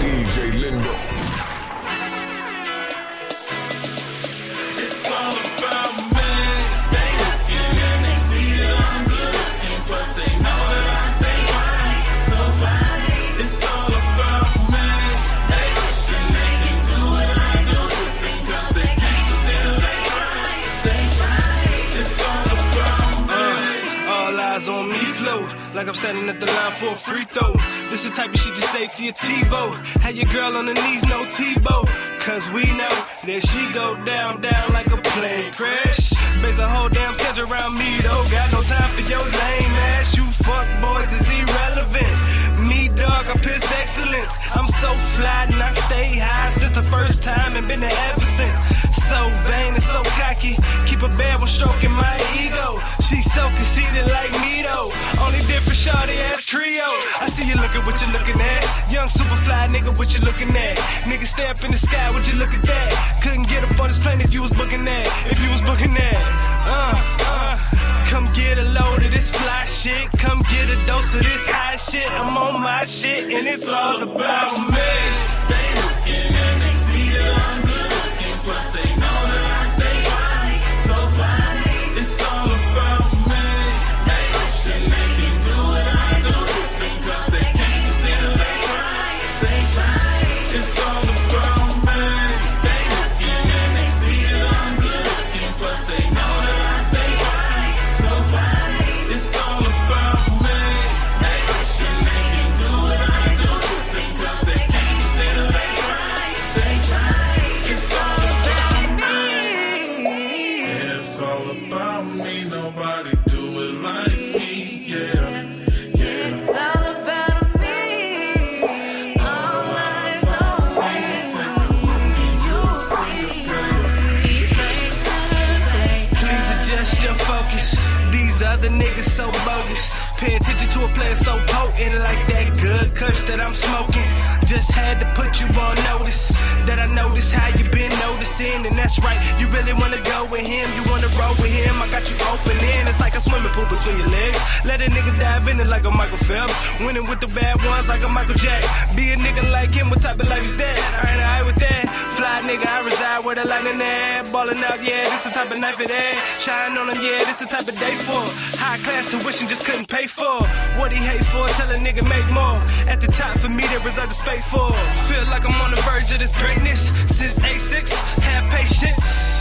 DJ Lindo. Like I'm standing at the line for a free throw. This the type of shit you say to your TiVo. Have your girl on the knees, no Tebow. Cause we know that she go down, down like a plane crash. Base a whole damn schedule around me though. Got no time for your lame ass. You fuck boys is irrelevant. Me dog, I piss excellence. I'm so fly and I stay high since the first time and been there ever since. So vain and so cocky. Keep a bad one stroking my ego. She's so conceited like shawty ass trio. I see you looking what you looking at. Young super fly nigga, what you looking at? Nigga stay up in the sky, would you look at that? Couldn't get up on this plane if you was booking that. If you was booking that. Uh, uh. Come get a load of this fly shit. Come get a dose of this high shit. I'm on my shit and it's all about me. They looking and they see a player. Play, play, Please adjust your focus. These other niggas so bogus. Pay attention to a player so potent like that good kush that I'm smoking. Just had to put you on notice noticing, and that's right. You really wanna go with him, you wanna roll with him. I got you open in, it's like a swimming pool between your legs. Let a nigga dive in it like a Michael Phelps, winning with the bad ones like a Michael Jack. Be a nigga like him, what type of life is that? I ain't alright with that. Fly nigga, I reside where the lightning at. Ballin' out, yeah, this the type of night for that. Shine on him, yeah, this the type of day for. High class tuition just couldn't pay for. What he hate for, tell a nigga make more. At the top for me, they reserve the space for. Feel like I'm on the verge of this greatness. Since A6, have patience.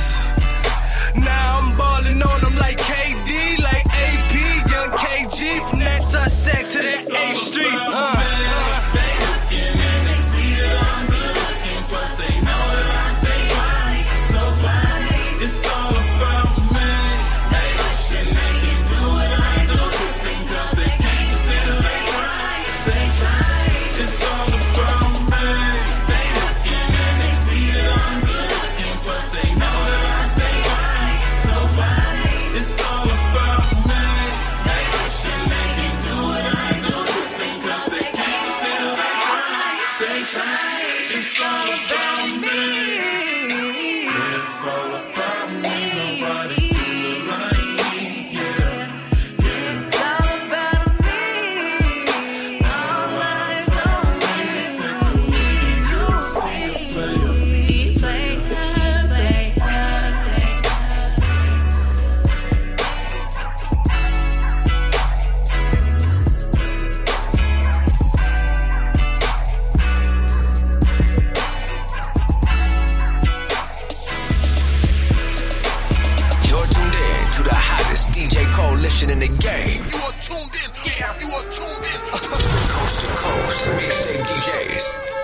definition in the game. You are tuned in, yeah, you are tuned in. Coast to coast, mixtape DJs.